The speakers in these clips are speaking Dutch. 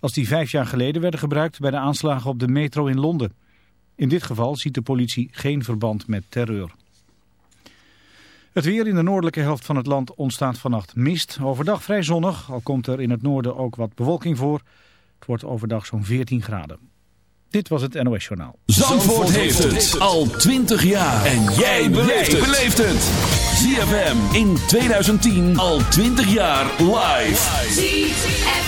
als die vijf jaar geleden werden gebruikt bij de aanslagen op de metro in Londen. In dit geval ziet de politie geen verband met terreur. Het weer in de noordelijke helft van het land ontstaat vannacht mist. Overdag vrij zonnig, al komt er in het noorden ook wat bewolking voor. Het wordt overdag zo'n 14 graden. Dit was het NOS Journaal. Zandvoort, heeft het. al 20 jaar. En jij beleeft het. ZFM in 2010 al 20 jaar live.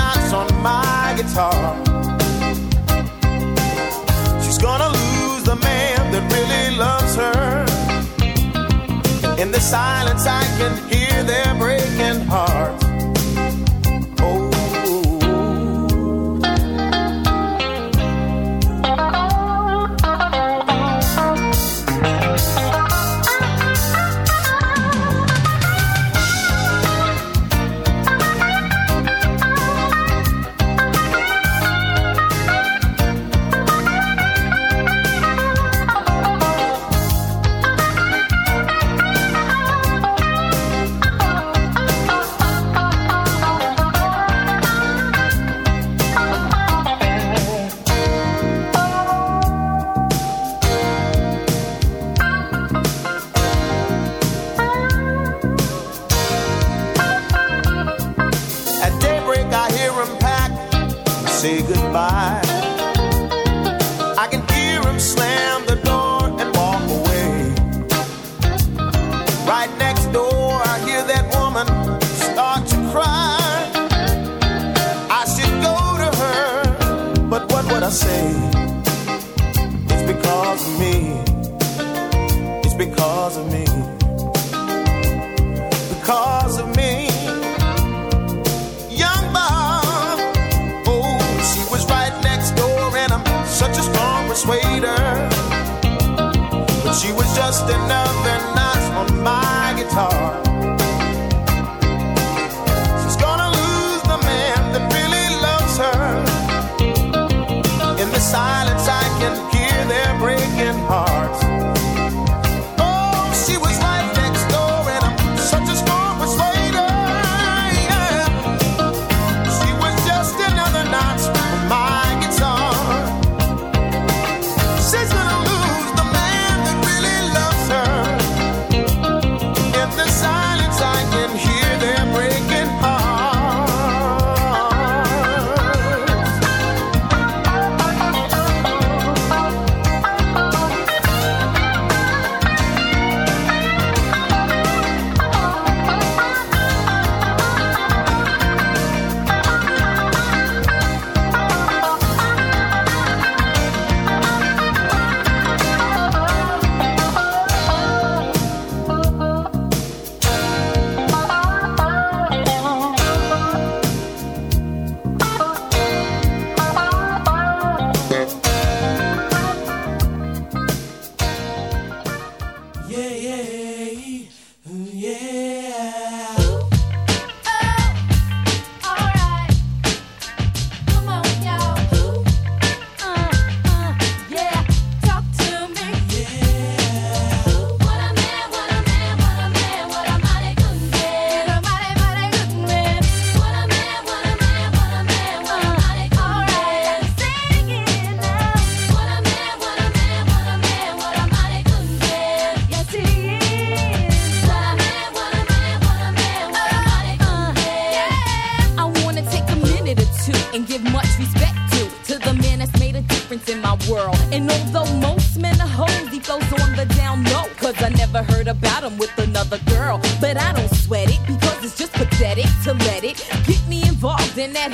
guitar. She's gonna lose the man that really loves her. In the silence, I can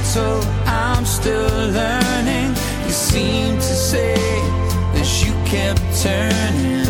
mental, I'm still learning. You seem to say that you kept turning.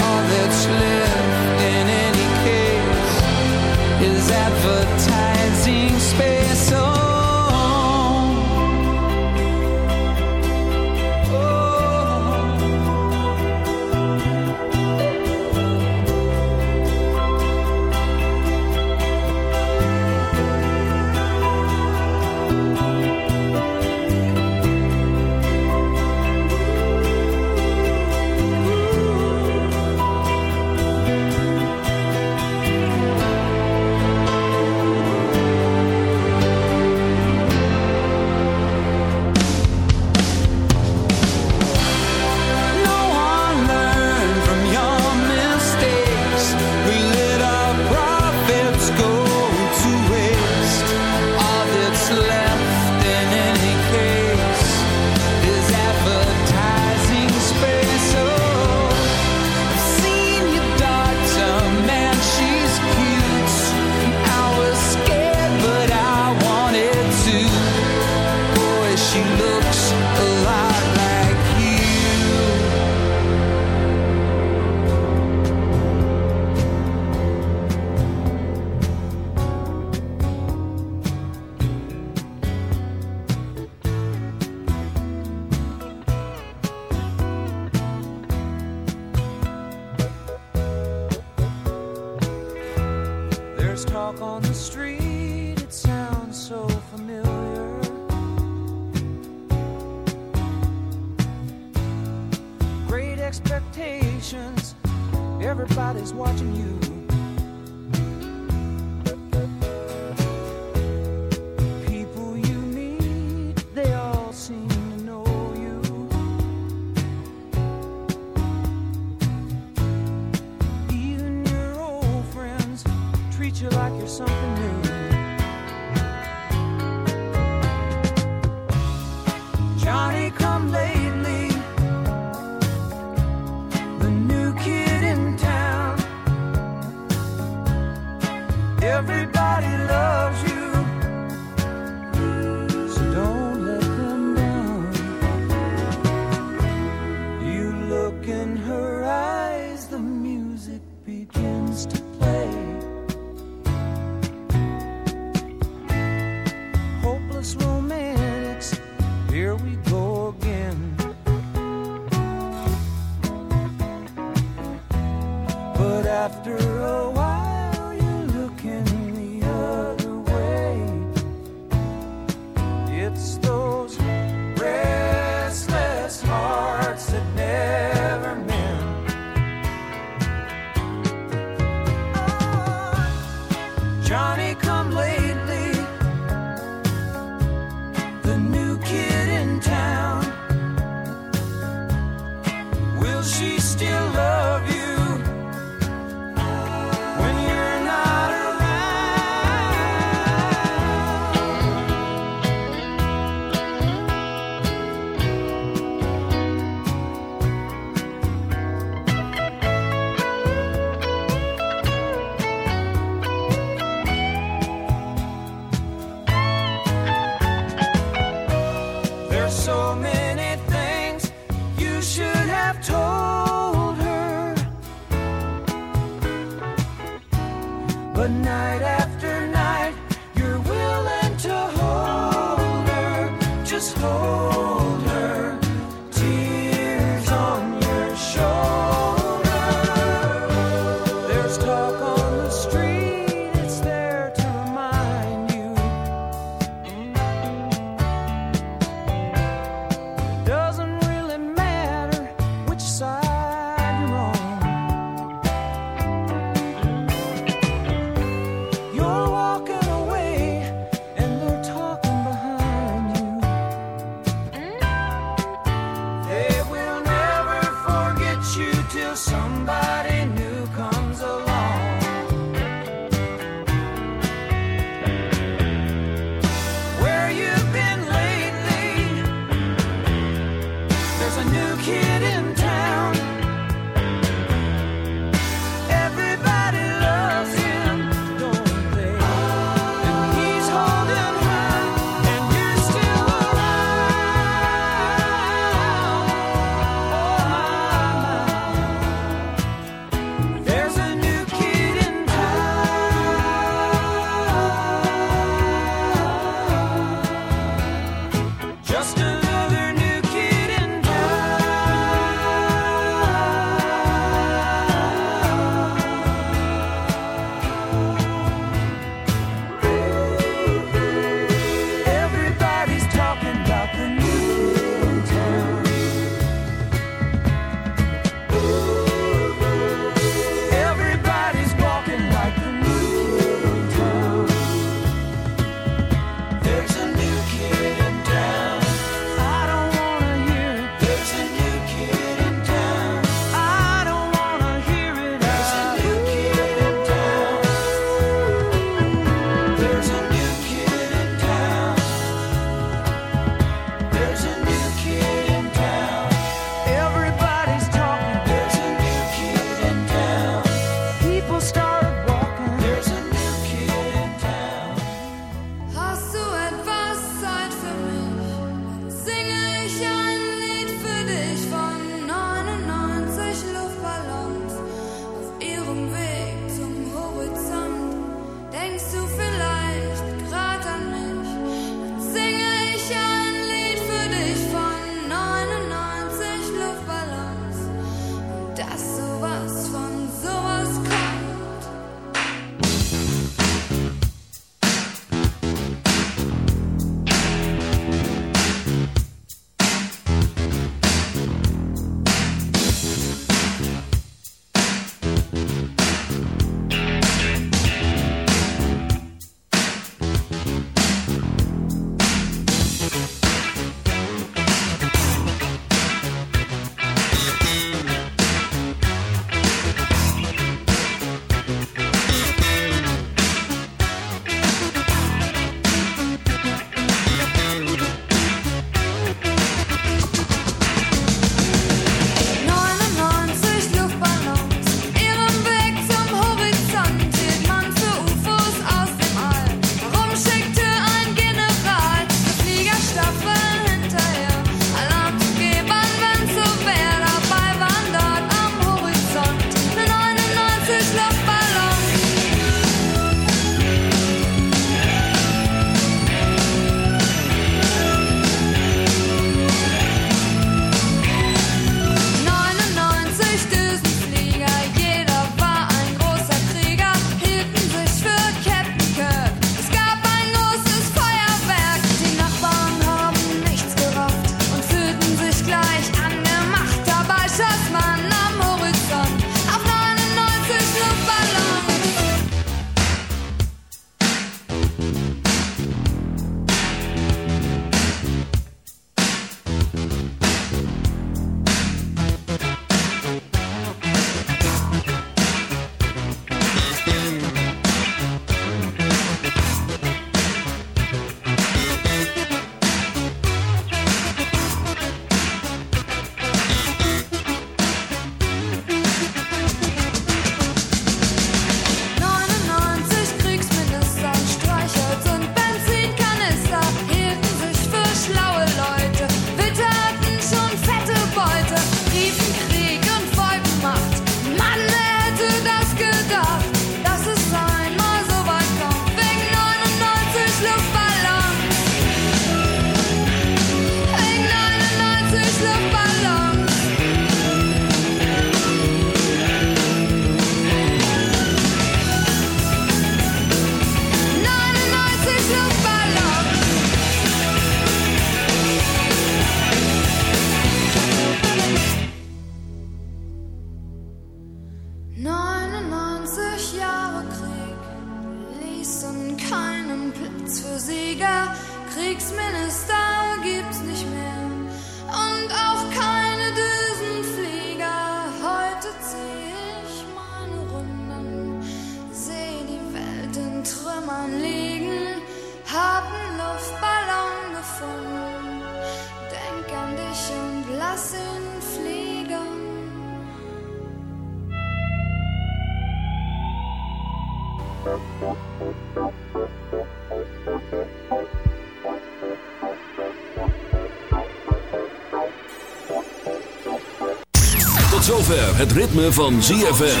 Het ritme van ZFM.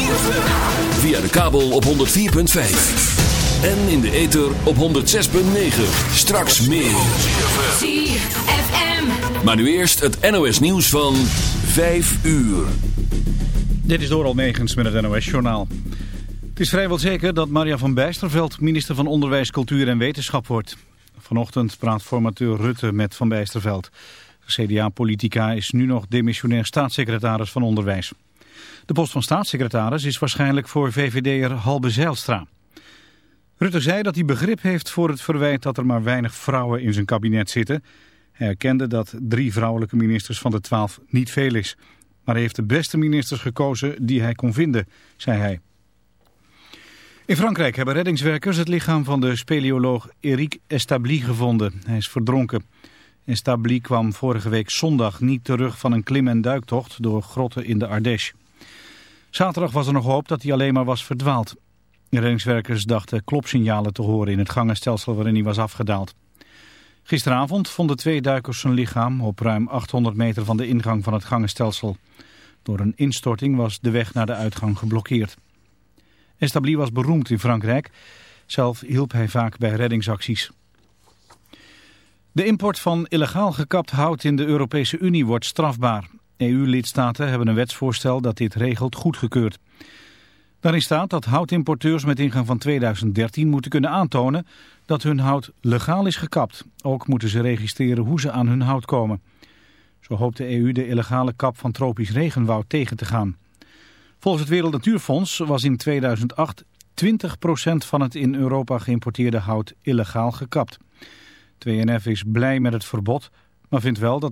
Via de kabel op 104.5. En in de ether op 106.9. Straks meer. ZFM. Maar nu eerst het NOS nieuws van 5 uur. Dit is Doral Megens met het NOS-journaal. Het is vrijwel zeker dat Maria van Bijsterveld minister van Onderwijs, Cultuur en Wetenschap wordt. Vanochtend praat formateur Rutte met Van Bijsterveld. CDA-politica is nu nog demissionair staatssecretaris van Onderwijs. De post van staatssecretaris is waarschijnlijk voor VVD'er Halbe Zijlstra. Rutte zei dat hij begrip heeft voor het verwijt dat er maar weinig vrouwen in zijn kabinet zitten. Hij erkende dat drie vrouwelijke ministers van de twaalf niet veel is. Maar hij heeft de beste ministers gekozen die hij kon vinden, zei hij. In Frankrijk hebben reddingswerkers het lichaam van de speleoloog Eric Establi gevonden. Hij is verdronken. Establi kwam vorige week zondag niet terug van een klim- en duiktocht door grotten in de Ardèche. Zaterdag was er nog hoop dat hij alleen maar was verdwaald. Reddingswerkers dachten klopsignalen te horen in het gangenstelsel waarin hij was afgedaald. Gisteravond vonden twee duikers zijn lichaam op ruim 800 meter van de ingang van het gangenstelsel. Door een instorting was de weg naar de uitgang geblokkeerd. Establi was beroemd in Frankrijk. Zelf hielp hij vaak bij reddingsacties. De import van illegaal gekapt hout in de Europese Unie wordt strafbaar. EU-lidstaten hebben een wetsvoorstel dat dit regelt goedgekeurd. Daarin staat dat houtimporteurs met ingang van 2013 moeten kunnen aantonen dat hun hout legaal is gekapt. Ook moeten ze registreren hoe ze aan hun hout komen. Zo hoopt de EU de illegale kap van tropisch regenwoud tegen te gaan. Volgens het Wereld Natuurfonds was in 2008 20% van het in Europa geïmporteerde hout illegaal gekapt. 2NF is blij met het verbod, maar vindt wel dat